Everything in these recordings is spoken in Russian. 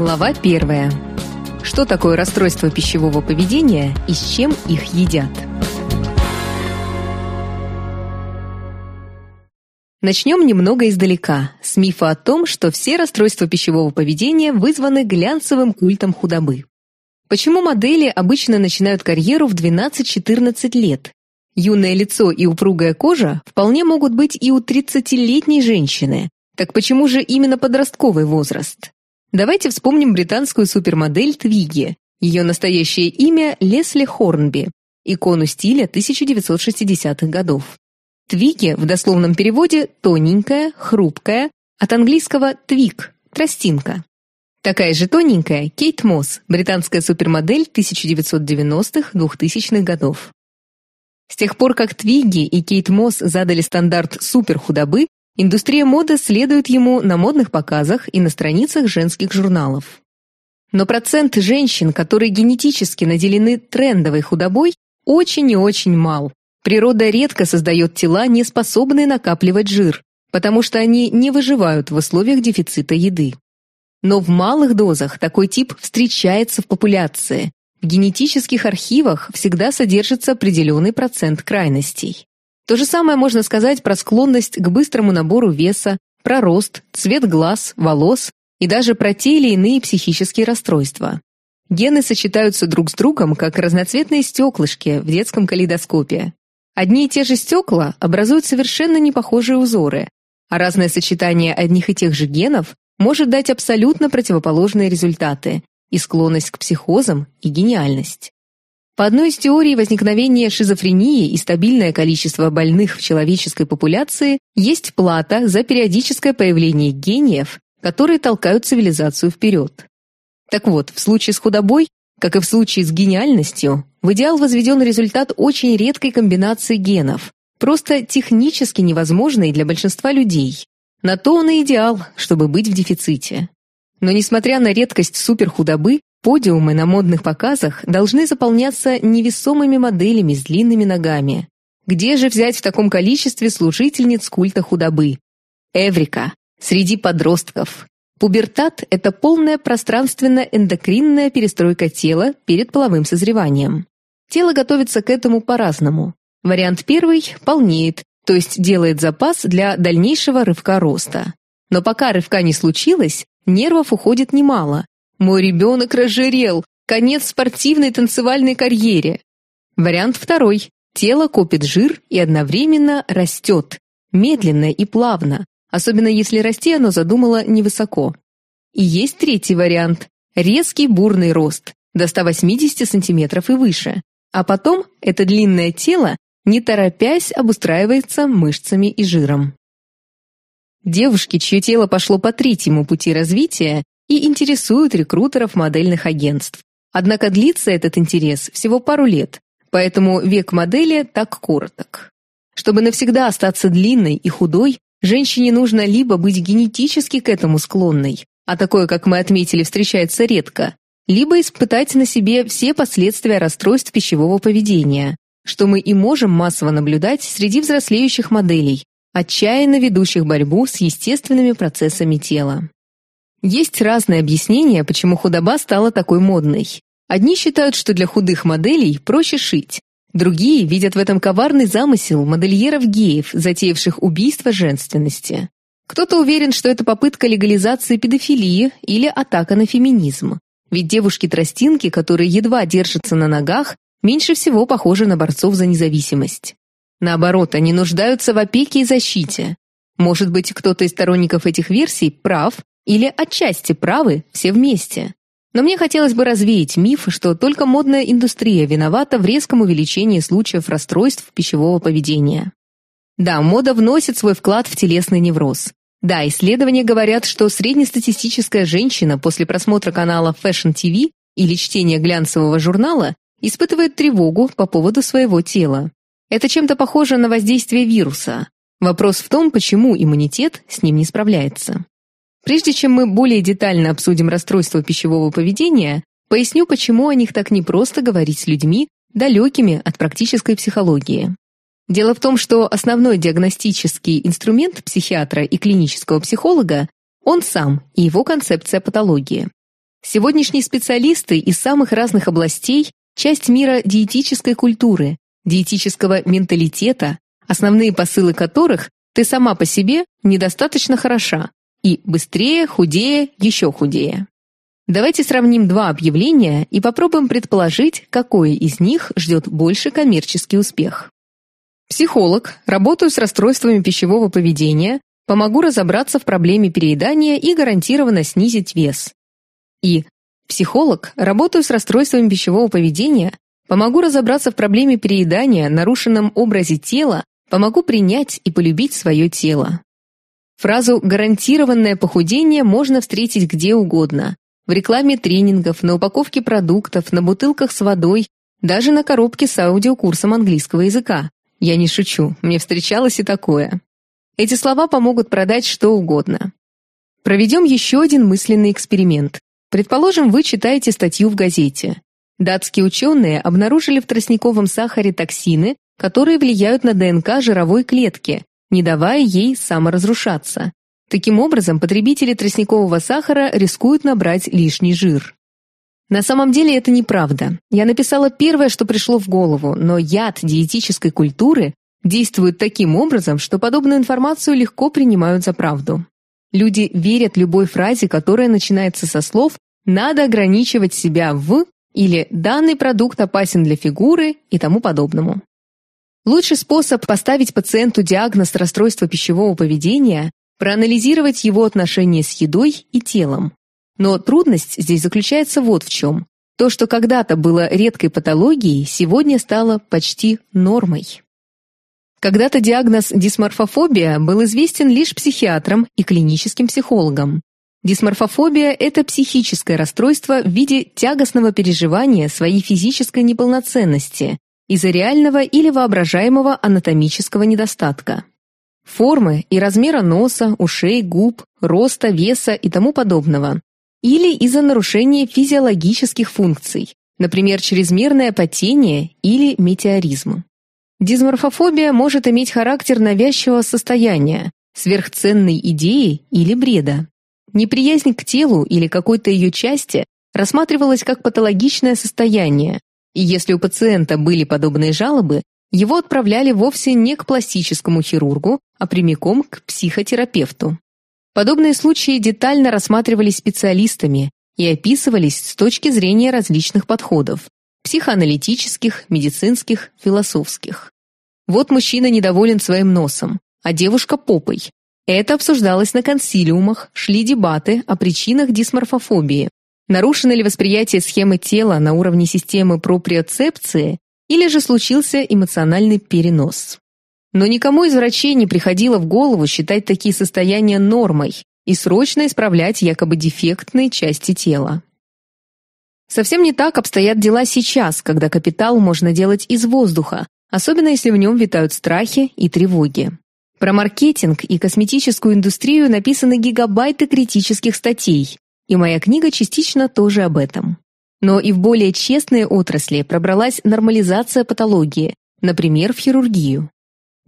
Глава первая. Что такое расстройство пищевого поведения и с чем их едят? Начнем немного издалека, с мифа о том, что все расстройства пищевого поведения вызваны глянцевым культом худобы. Почему модели обычно начинают карьеру в 12-14 лет? Юное лицо и упругая кожа вполне могут быть и у 30-летней женщины. Так почему же именно подростковый возраст? Давайте вспомним британскую супермодель Твиги. Ее настоящее имя Лесли Хорнби, икону стиля 1960-х годов. Твиги в дословном переводе «тоненькая», «хрупкая», от английского «твик» – «тростинка». Такая же тоненькая Кейт Мосс, британская супермодель 1990-2000-х годов. С тех пор, как Твиги и Кейт Мосс задали стандарт суперхудобы, индустрия моды следует ему на модных показах и на страницах женских журналов. Но процент женщин, которые генетически наделены трендовой худобой, очень и очень мал. Природа редко создает тела, не способные накапливать жир, потому что они не выживают в условиях дефицита еды. Но в малых дозах такой тип встречается в популяции. В генетических архивах всегда содержится определенный процент крайностей. То же самое можно сказать про склонность к быстрому набору веса, про рост, цвет глаз, волос и даже про те или иные психические расстройства. Гены сочетаются друг с другом, как разноцветные стеклышки в детском калейдоскопе. Одни и те же стекла образуют совершенно непохожие узоры, а разное сочетание одних и тех же генов может дать абсолютно противоположные результаты и склонность к психозам, и гениальность. По одной из теорий возникновения шизофрении и стабильное количество больных в человеческой популяции есть плата за периодическое появление гениев, которые толкают цивилизацию вперед. Так вот, в случае с худобой как и в случае с гениальностью, в идеал возведен результат очень редкой комбинации генов, просто технически невозможной для большинства людей. На то он и идеал, чтобы быть в дефиците. Но несмотря на редкость суперхудобы, подиумы на модных показах должны заполняться невесомыми моделями с длинными ногами. Где же взять в таком количестве служительниц культа худобы? Эврика. Среди подростков. Пубертат – это полная пространственно-эндокринная перестройка тела перед половым созреванием. Тело готовится к этому по-разному. Вариант первый – полнеет, то есть делает запас для дальнейшего рывка роста. Но пока рывка не случилось, нервов уходит немало. Мой ребенок разжирел, конец спортивной танцевальной карьере. Вариант второй – тело копит жир и одновременно растет, медленно и плавно, особенно если расти оно задумало невысоко. И есть третий вариант – резкий бурный рост, до 180 сантиметров и выше. А потом это длинное тело, не торопясь, обустраивается мышцами и жиром. Девушки, чье тело пошло по третьему пути развития, и интересуют рекрутеров модельных агентств. Однако длится этот интерес всего пару лет, поэтому век модели так короток. Чтобы навсегда остаться длинной и худой, Женщине нужно либо быть генетически к этому склонной, а такое, как мы отметили, встречается редко, либо испытать на себе все последствия расстройств пищевого поведения, что мы и можем массово наблюдать среди взрослеющих моделей, отчаянно ведущих борьбу с естественными процессами тела. Есть разные объяснения, почему худоба стала такой модной. Одни считают, что для худых моделей проще шить, Другие видят в этом коварный замысел модельеров-геев, затеявших убийство женственности. Кто-то уверен, что это попытка легализации педофилии или атака на феминизм. Ведь девушки-тростинки, которые едва держатся на ногах, меньше всего похожи на борцов за независимость. Наоборот, они нуждаются в опеке и защите. Может быть, кто-то из сторонников этих версий прав или отчасти правы все вместе. Но мне хотелось бы развеять миф, что только модная индустрия виновата в резком увеличении случаев расстройств пищевого поведения. Да, мода вносит свой вклад в телесный невроз. Да, исследования говорят, что среднестатистическая женщина после просмотра канала Fashion TV или чтения глянцевого журнала испытывает тревогу по поводу своего тела. Это чем-то похоже на воздействие вируса. Вопрос в том, почему иммунитет с ним не справляется. Прежде чем мы более детально обсудим расстройства пищевого поведения, поясню, почему о них так непросто говорить с людьми, далекими от практической психологии. Дело в том, что основной диагностический инструмент психиатра и клинического психолога – он сам и его концепция патологии. Сегодняшние специалисты из самых разных областей – часть мира диетической культуры, диетического менталитета, основные посылы которых «ты сама по себе недостаточно хороша» и «быстрее, худее, еще худее». Давайте сравним два объявления и попробуем предположить, какое из них ждет больше коммерческий успех. Психолог, работаю с расстройствами пищевого поведения, помогу разобраться в проблеме переедания и гарантированно снизить вес. И психолог, работаю с расстройствами пищевого поведения, помогу разобраться в проблеме переедания, нарушенном образе тела, помогу принять и полюбить свое тело. Фразу «гарантированное похудение» можно встретить где угодно, в рекламе тренингов, на упаковке продуктов, на бутылках с водой, даже на коробке с аудиокурсом английского языка. Я не шучу, мне встречалось и такое. Эти слова помогут продать что угодно. Проведем еще один мысленный эксперимент. Предположим, вы читаете статью в газете. Датские ученые обнаружили в тростниковом сахаре токсины, которые влияют на ДНК жировой клетки, не давая ей саморазрушаться. Таким образом, потребители тростникового сахара рискуют набрать лишний жир. На самом деле это неправда. Я написала первое, что пришло в голову, но яд диетической культуры действует таким образом, что подобную информацию легко принимают за правду. Люди верят любой фразе, которая начинается со слов «надо ограничивать себя в» или «данный продукт опасен для фигуры» и тому подобному. Лучший способ поставить пациенту диагноз расстройства пищевого поведения проанализировать его отношения с едой и телом. Но трудность здесь заключается вот в чем. То, что когда-то было редкой патологией, сегодня стало почти нормой. Когда-то диагноз дисморфофобия был известен лишь психиатрам и клиническим психологам. Дисморфофобия – это психическое расстройство в виде тягостного переживания своей физической неполноценности из-за реального или воображаемого анатомического недостатка формы и размера носа, ушей, губ, роста, веса и тому подобного, или из-за нарушения физиологических функций, например, чрезмерное потение или метеоризм. Дисморфофобия может иметь характер навязчивого состояния, сверхценной идеи или бреда. Неприязнь к телу или какой-то ее части рассматривалась как патологичное состояние, и если у пациента были подобные жалобы, его отправляли вовсе не к пластическому хирургу, а прямиком к психотерапевту. Подобные случаи детально рассматривались специалистами и описывались с точки зрения различных подходов – психоаналитических, медицинских, философских. Вот мужчина недоволен своим носом, а девушка – попой. Это обсуждалось на консилиумах, шли дебаты о причинах дисморфофобии. Нарушено ли восприятие схемы тела на уровне системы проприоцепции или же случился эмоциональный перенос. Но никому из врачей не приходило в голову считать такие состояния нормой и срочно исправлять якобы дефектные части тела. Совсем не так обстоят дела сейчас, когда капитал можно делать из воздуха, особенно если в нем витают страхи и тревоги. Про маркетинг и косметическую индустрию написаны гигабайты критических статей, и моя книга частично тоже об этом. Но и в более честные отрасли пробралась нормализация патологии, например, в хирургию.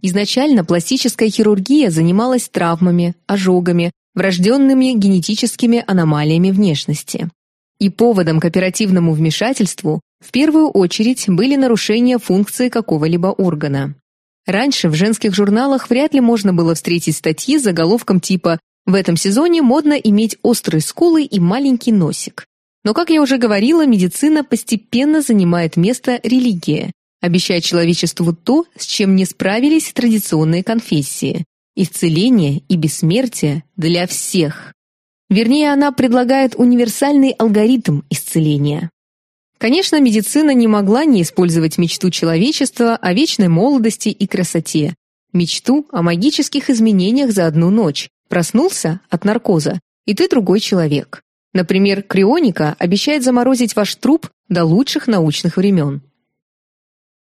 Изначально пластическая хирургия занималась травмами, ожогами, врожденными генетическими аномалиями внешности. И поводом к оперативному вмешательству в первую очередь были нарушения функции какого-либо органа. Раньше в женских журналах вряд ли можно было встретить статьи с заголовком типа «В этом сезоне модно иметь острые скулы и маленький носик». Но, как я уже говорила, медицина постепенно занимает место религии, обещая человечеству то, с чем не справились традиционные конфессии – исцеление и бессмертие для всех. Вернее, она предлагает универсальный алгоритм исцеления. Конечно, медицина не могла не использовать мечту человечества о вечной молодости и красоте, мечту о магических изменениях за одну ночь. Проснулся от наркоза, и ты другой человек. Например, крионика обещает заморозить ваш труп до лучших научных времен.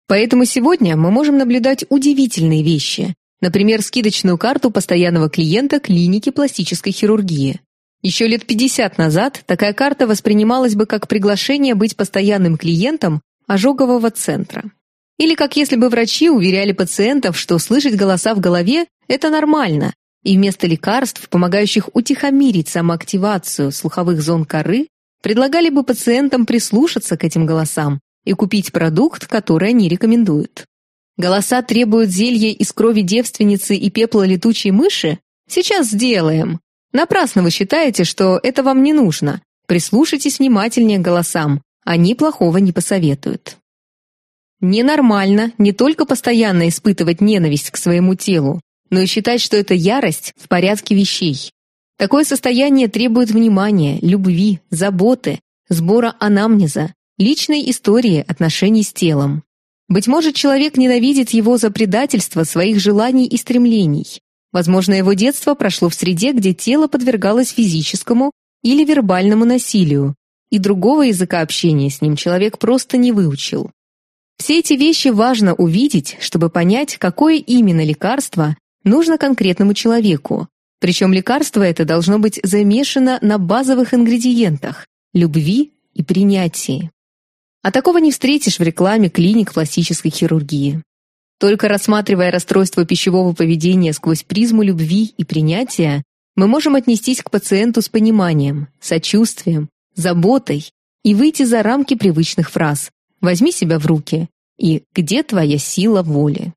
Поэтому сегодня мы можем наблюдать удивительные вещи, например, скидочную карту постоянного клиента клиники пластической хирургии. Еще лет 50 назад такая карта воспринималась бы как приглашение быть постоянным клиентом ожогового центра. Или как если бы врачи уверяли пациентов, что слышать голоса в голове – это нормально, и вместо лекарств, помогающих утихомирить самоактивацию слуховых зон коры, предлагали бы пациентам прислушаться к этим голосам и купить продукт, который они рекомендуют. Голоса требуют зелья из крови девственницы и пепла летучей мыши? Сейчас сделаем. Напрасно вы считаете, что это вам не нужно. Прислушайтесь внимательнее к голосам. Они плохого не посоветуют. Ненормально не только постоянно испытывать ненависть к своему телу, но и считать, что это ярость в порядке вещей. Такое состояние требует внимания, любви, заботы, сбора анамнеза, личной истории отношений с телом. Быть может, человек ненавидит его за предательство своих желаний и стремлений. Возможно, его детство прошло в среде, где тело подвергалось физическому или вербальному насилию, и другого языка общения с ним человек просто не выучил. Все эти вещи важно увидеть, чтобы понять, какое именно лекарство нужно конкретному человеку. Причем лекарство это должно быть замешано на базовых ингредиентах – любви и принятии. А такого не встретишь в рекламе клиник пластической хирургии. Только рассматривая расстройство пищевого поведения сквозь призму любви и принятия, мы можем отнестись к пациенту с пониманием, сочувствием, заботой и выйти за рамки привычных фраз «возьми себя в руки» и «где твоя сила воли?».